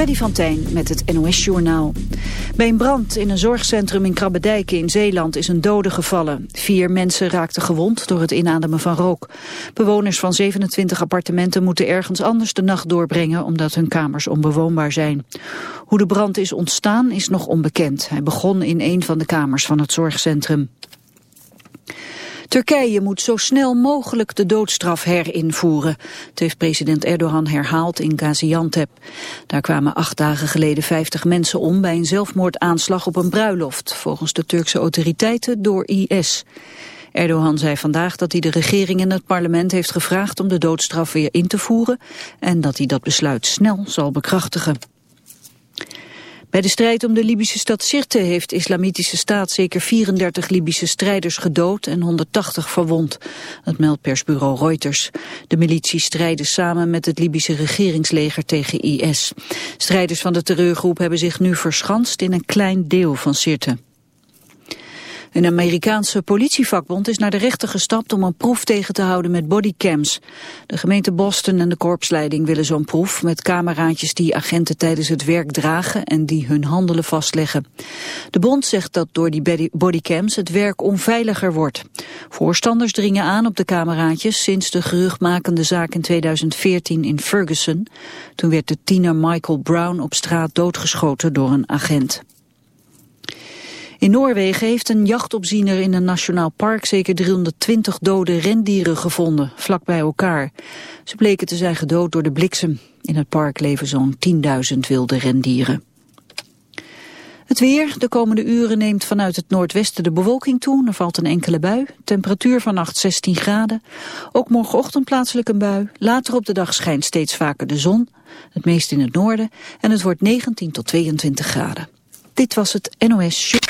Freddy van Tijn met het NOS-journaal. Bij een brand in een zorgcentrum in Krabbedijken in Zeeland is een dode gevallen. Vier mensen raakten gewond door het inademen van rook. Bewoners van 27 appartementen moeten ergens anders de nacht doorbrengen... omdat hun kamers onbewoonbaar zijn. Hoe de brand is ontstaan is nog onbekend. Hij begon in een van de kamers van het zorgcentrum. Turkije moet zo snel mogelijk de doodstraf herinvoeren. Het heeft president Erdogan herhaald in Gaziantep. Daar kwamen acht dagen geleden 50 mensen om bij een zelfmoordaanslag op een bruiloft, volgens de Turkse autoriteiten door IS. Erdogan zei vandaag dat hij de regering en het parlement heeft gevraagd om de doodstraf weer in te voeren en dat hij dat besluit snel zal bekrachtigen. Bij de strijd om de Libische stad Sirte heeft Islamitische Staat zeker 34 Libische strijders gedood en 180 verwond. Dat meldt persbureau Reuters. De milities strijden samen met het Libische regeringsleger tegen IS. Strijders van de terreurgroep hebben zich nu verschanst in een klein deel van Sirte. Een Amerikaanse politievakbond is naar de rechter gestapt om een proef tegen te houden met bodycams. De gemeente Boston en de korpsleiding willen zo'n proef met cameraatjes die agenten tijdens het werk dragen en die hun handelen vastleggen. De bond zegt dat door die bodycams het werk onveiliger wordt. Voorstanders dringen aan op de cameraatjes sinds de geruchtmakende zaak in 2014 in Ferguson. Toen werd de tiener Michael Brown op straat doodgeschoten door een agent. In Noorwegen heeft een jachtopziener in een nationaal park zeker 320 dode rendieren gevonden, vlak bij elkaar. Ze bleken te zijn gedood door de bliksem. In het park leven zo'n 10.000 wilde rendieren. Het weer. De komende uren neemt vanuit het noordwesten de bewolking toe. Er valt een enkele bui. Temperatuur vannacht 16 graden. Ook morgenochtend plaatselijk een bui. Later op de dag schijnt steeds vaker de zon. Het meest in het noorden. En het wordt 19 tot 22 graden. Dit was het NOS Show.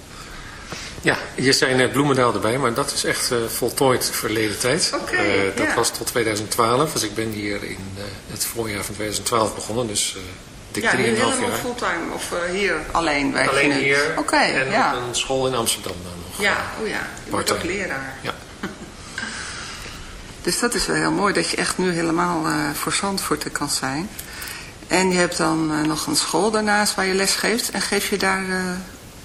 Ja, hier zijn uh, Bloemendaal erbij, maar dat is echt uh, voltooid verleden tijd. Okay, dat ja. was tot 2012, dus ik ben hier in het voorjaar van 2012 begonnen, dus dik 3,5 ja, jaar. helemaal fulltime of hier alleen werk Alleen hier Oké, en ja. een school in Amsterdam dan nog. Ja, oh ja, je wordt ook leraar. Ja. Dus dat is wel heel mooi dat je echt nu helemaal voor Zandvoort kan zijn. En je hebt dan nog een school daarnaast waar je les geeft. En geef je daar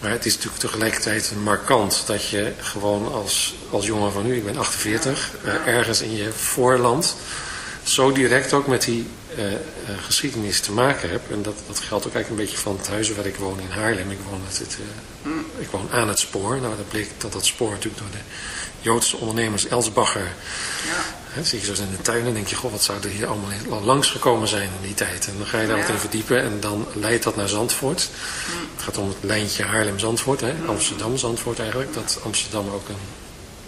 Maar het is natuurlijk tegelijkertijd markant dat je gewoon als, als jongen van nu, ik ben 48, uh, ergens in je voorland zo direct ook met die uh, uh, geschiedenis te maken hebt. En dat, dat geldt ook eigenlijk een beetje van het huis waar ik woon in Haarlem. Ik woon, het, het, mm. ik woon aan het spoor. Nou, dat bleek dat dat spoor natuurlijk door de Joodse ondernemers Elsbacher... Ja. Zie je zo in de tuin en denk je, goh, wat zou er hier allemaal langs gekomen zijn in die tijd. En dan ga je daar ja. wat in verdiepen en dan leidt dat naar Zandvoort. Mm. Het gaat om het lijntje Haarlem-Zandvoort, mm. Amsterdam-Zandvoort eigenlijk. Dat Amsterdam ook een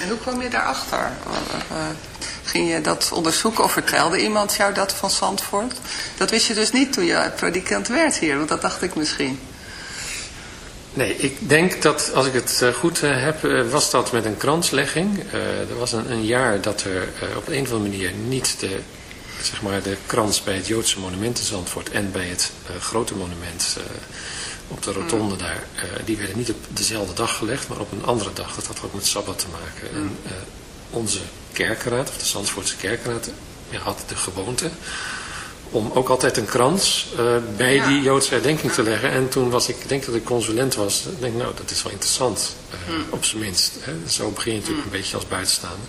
En hoe kwam je daarachter? Uh, ging je dat onderzoeken of vertelde iemand jou dat van Zandvoort? Dat wist je dus niet toen je predikant werd hier, want dat dacht ik misschien. Nee, ik denk dat, als ik het goed heb, was dat met een kranslegging. er was een, een, jaar dat er op een of andere manier niet de, zeg maar, de krans bij het Joodse monument in Zandvoort en bij het grote monument op de rotonde daar, uh, die werden niet op dezelfde dag gelegd, maar op een andere dag. Dat had ook met Sabbat te maken. En uh, onze kerkenraad, of de Zandvoortse kerkenraad, ja, had de gewoonte om ook altijd een krans uh, bij ja. die Joodse herdenking te leggen. En toen was ik, ik denk dat ik consulent was, ik denk nou, dat is wel interessant, hmm. op zijn minst. Hè. Zo begin je natuurlijk hmm. een beetje als buitenstaander.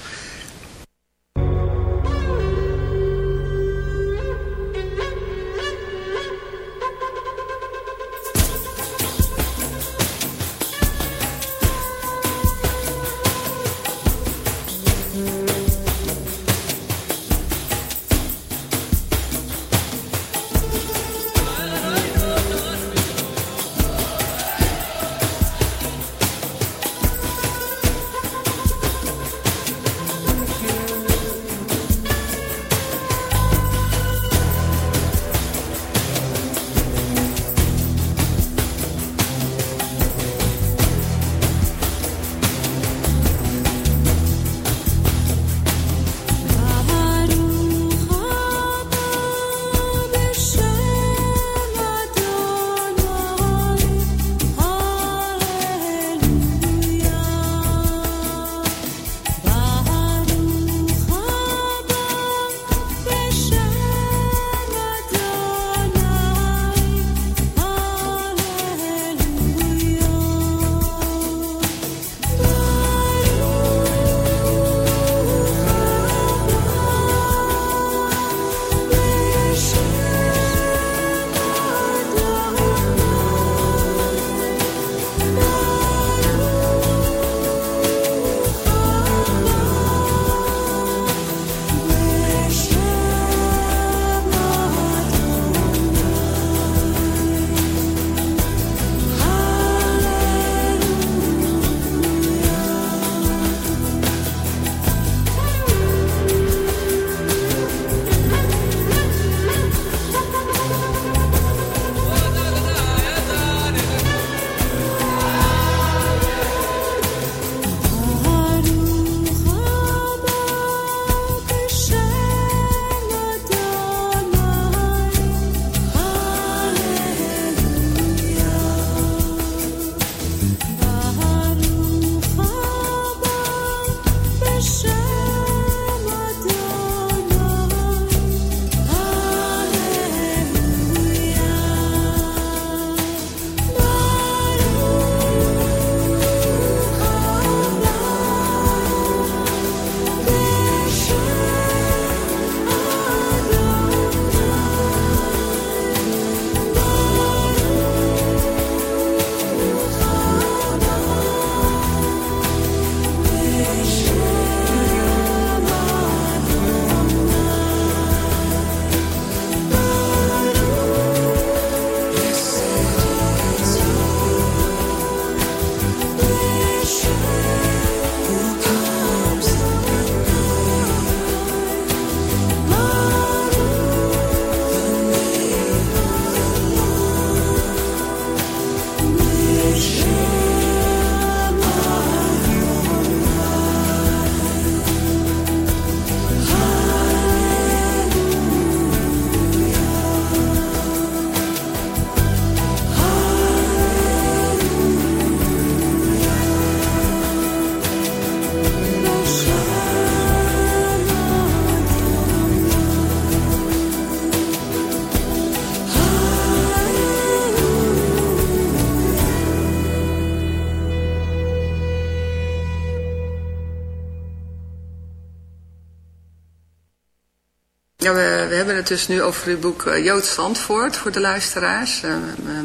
Dus nu over het boek uh, Joods Zandvoort voor de luisteraars. Uh,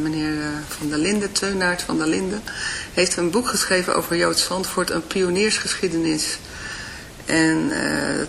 meneer uh, Van der Linden, Teunaert van der Linden, heeft een boek geschreven over Joods Zandvoort, een pioniersgeschiedenis. En het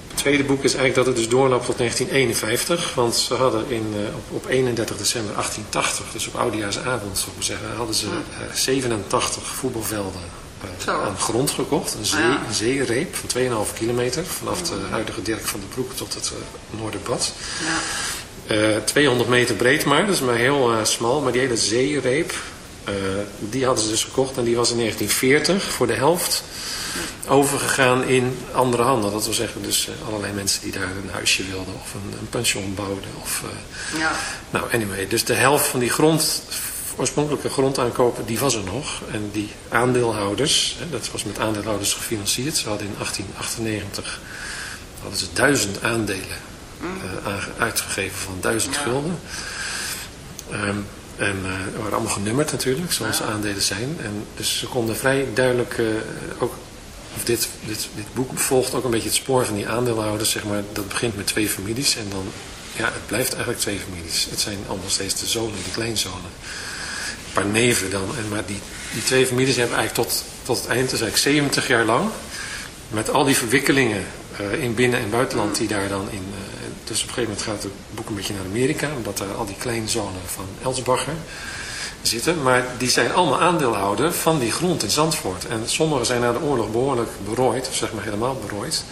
tweede boek is eigenlijk dat het dus doorloopt tot 1951. Want ze hadden in, op, op 31 december 1880, dus op oudejaarsavond zou ik zeggen, hadden ze 87 voetbalvelden Zo. aan grond gekocht. Een, zee, Ja. een zeereep van 2,5 kilometer. Vanaf de huidige Dirk van de Broek tot het uh, Noorderbad. Ja. Uh, 200 meter breed maar, dus maar heel smal. Maar die hele zeereep, uh, die hadden ze dus gekocht. En die was in 1940 voor de helft overgegaan in andere handen. Dat wil zeggen dus allerlei mensen die daar een huisje wilden. Of een, een pension bouwden. Of, ja. Nou, anyway. Dus de helft van die grond oorspronkelijke grondaankopen, die was er nog. En die aandeelhouders, hè, dat was met aandeelhouders gefinancierd. Ze hadden in 1898 hadden ze duizend aandelen uh, uitgegeven van duizend Ja. gulden. Um, en uh, waren allemaal genummerd natuurlijk, zoals Ja. aandelen zijn. En dus ze konden vrij duidelijk uh, ook... Of dit, dit, dit boek volgt ook een beetje het spoor van die aandeelhouders. Zeg maar, dat begint met twee families en dan ja, het blijft eigenlijk twee families. Het zijn allemaal steeds de zonen, de kleinzonen. Een paar neven dan. En, maar die, die twee families hebben eigenlijk tot, tot het eind, dus eigenlijk 70 jaar lang, met al die verwikkelingen uh, in binnen- en buitenland die daar dan in... Dus op een gegeven moment gaat het boek een beetje naar Amerika, omdat daar al die kleinzonen van Elsbacher zitten. Maar die zijn allemaal aandeelhouder van die grond in Zandvoort. En sommigen zijn na de oorlog behoorlijk berooid, of zeg maar helemaal berooid.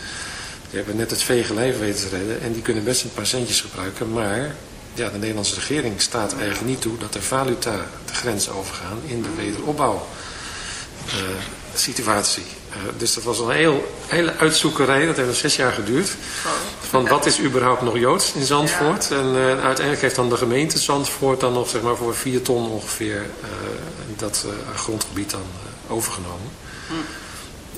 Die hebben net het vege lijf weten te redden en die kunnen best een paar centjes gebruiken. Maar ja, de Nederlandse regering staat eigenlijk niet toe dat de valuta de grens overgaan in de wederopbouw uh, situatie. Uh, dus dat was een heel, hele uitzoekerij, dat heeft nog zes jaar geduurd. Van wat is überhaupt nog Joods in Zandvoort? Ja. En uh, uiteindelijk heeft dan de gemeente Zandvoort dan nog zeg maar, voor vier ton ongeveer dat grondgebied dan overgenomen. Hm.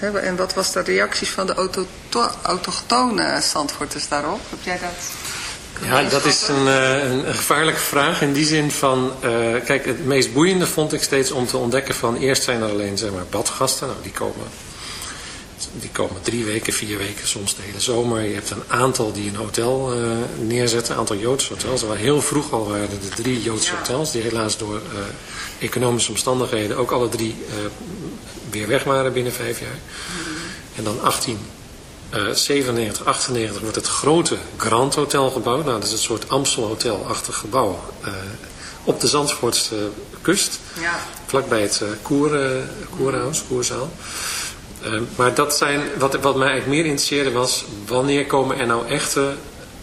en wat was de reacties van de auto- autochtone Zandvoorters daarop? Heb jij dat? Ja, dat is een, eh, een, een gevaarlijke vraag in die zin van... eh, kijk, het meest boeiende vond ik steeds om te ontdekken van... eerst zijn er alleen zeg maar, badgasten, nou, die komen, die komen drie weken, vier weken, soms de hele zomer. Je hebt een aantal die een hotel eh, neerzetten, een aantal Joodse hotels. Er waren heel vroeg al waren er de drie Joodse Ja. hotels... die helaas door economische omstandigheden ook alle drie eh, weer weg waren binnen vijf jaar. En dan 18... Eh, 97, 98 wordt het grote Grand Hotel gebouwd. Nou, dat is een soort Amstel Hotel-achtig gebouw. eh, op de Zandvoortse kust. Ja. Vlakbij het eh, koer, koerhuis, koerzaal. Maar dat zijn, wat, wat mij eigenlijk meer interesseerde was... wanneer komen er nou echte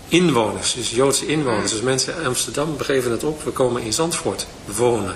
inwoners, dus Joodse inwoners. Dus mensen in Amsterdam begeven het op, we komen in Zandvoort wonen.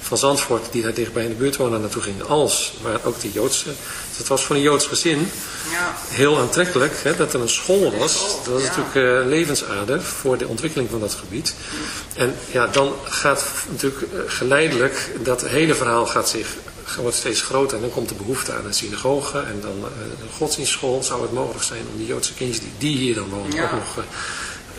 van Zandvoort die daar dichtbij in de buurt wonen naartoe gingen, als waar ook die Joodse. Dus het was voor een Joods gezin Ja. heel aantrekkelijk hè, dat er een school was. Dat was ja. natuurlijk een levensader voor de ontwikkeling van dat gebied. En ja, dan gaat natuurlijk eh, geleidelijk, dat hele verhaal gaat zich, wordt steeds groter. En dan komt de behoefte aan een synagoge en dan eh, een godsdienstschool. Zou het mogelijk zijn om die Joodse kindjes die, die hier dan wonen Ja. ook nog...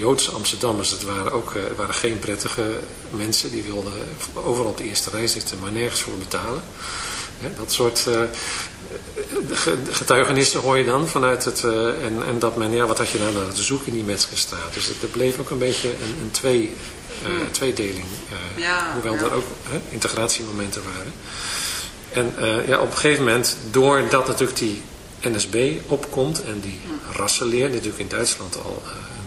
Joodse Amsterdammers, dat waren ook eh, waren geen prettige mensen. Die wilden overal op de eerste rij zitten, maar nergens voor betalen. Dat soort eh, ge- getuigenissen hoor je dan vanuit het... eh, en, en dat men, ja, wat had je nou nou te zoeken in die Metzgerstraat? Dus het, er bleef ook een beetje een, een twee, eh, tweedeling. eh, Ja, hoewel ja. er ook integratiemomenten waren. En eh, ja, op een gegeven moment, doordat natuurlijk die NSB opkomt en die rassenleer, die natuurlijk in Duitsland al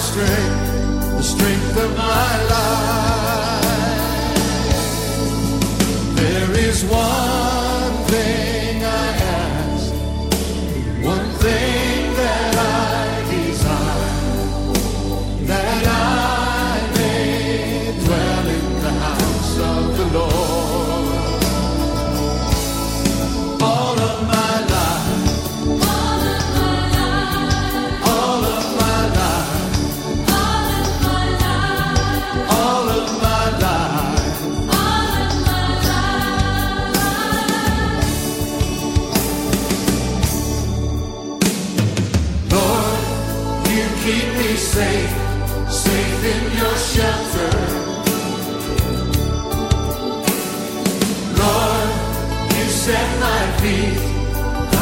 Strength, the strength of my life. There is one thing I ask, one thing set my feet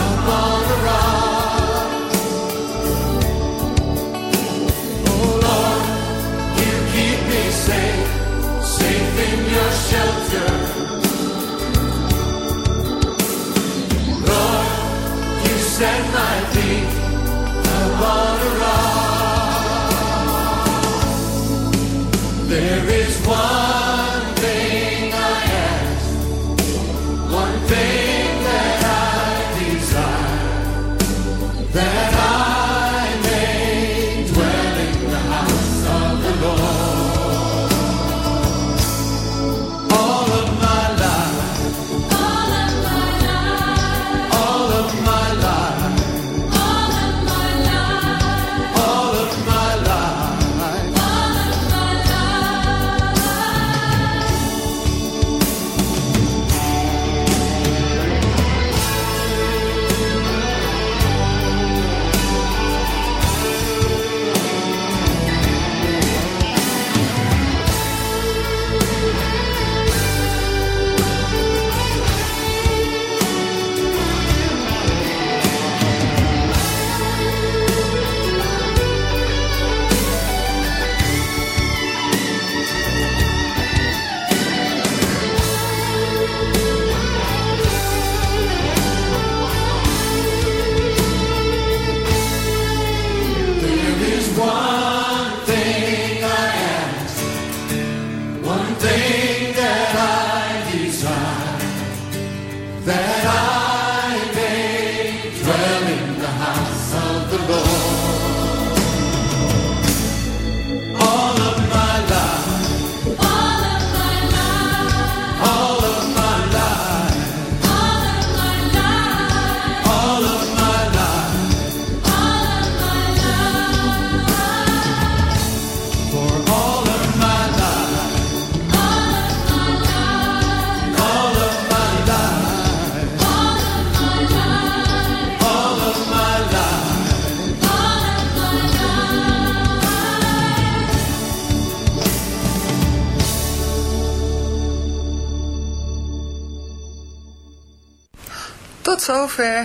upon a rock. Oh Lord, you keep me safe, safe in your shelter. Lord, you set my feet upon a rock. There is one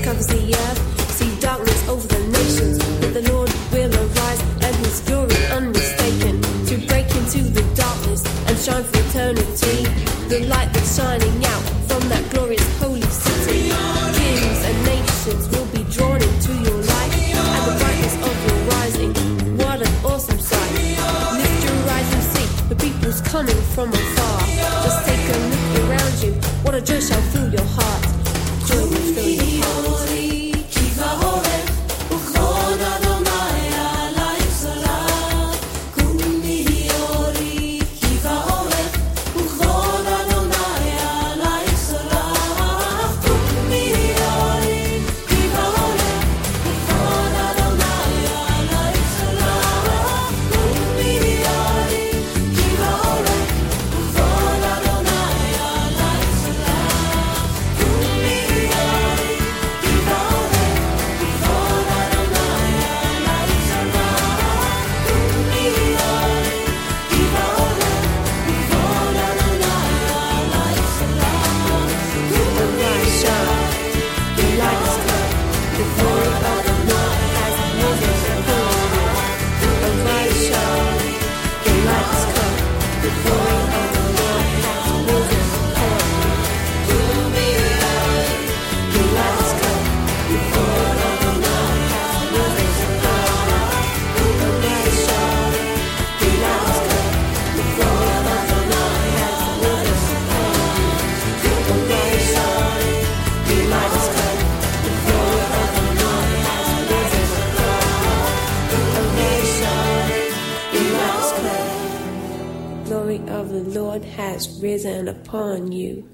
covers the earth. See darkness over the nations. But the Lord will arise and his glory unmistakable To break into the darkness and shine for eternity. The light that's shining out from that glorious holy city. Kings and nations will be drawn into your light. And the brightness of your rising. What an awesome sight. Lift your eyes and see the people's coming from afar. glory of the Lord has risen upon you.